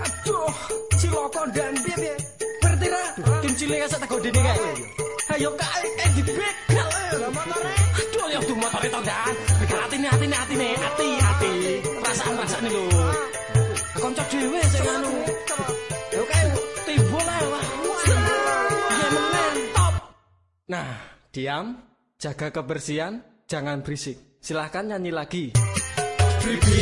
Aduh, ciloko dan bibi, Ngerti? Tim cilik sak tak godene kae. Ayo kae kae dibegal. motore. Aduh, ya tuh motore to, dan. Hati atine atine, ati ati. Perasaan-perasaan lho. Kanca dhewe sing anu. Yo kae timbul ae wah. Ya menen top. Nah, diam, jaga kebersihan, jangan berisik. Silahkan nyanyi lagi. Bibi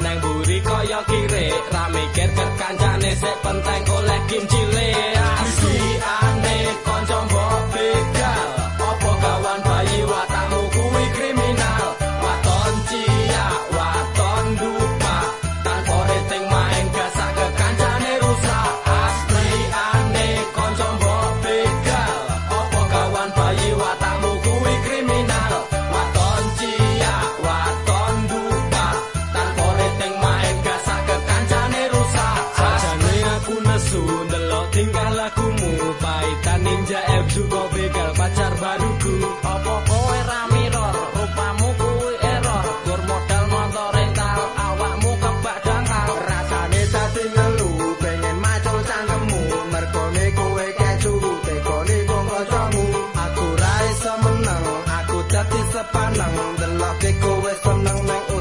nang buri kaya kirik ra mikir kekancane sik penteng oleh kimcile asik tingkah lakumu paitan ninja F juga begal pacar baruku. Opo kowe ramiror rupamu kuwi error. Tur modal motor rental awakmu kebak dangkal rasane tadi ngelu pengen macul sangkemu merkone kowe kecu tekone kongkocomu aku raisa menang aku tadi sepanang delok kowe seneng nang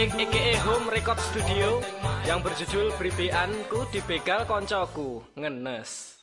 EKE Home Record Studio yang berjudul Bribeanku dibegal koncoku ngenes.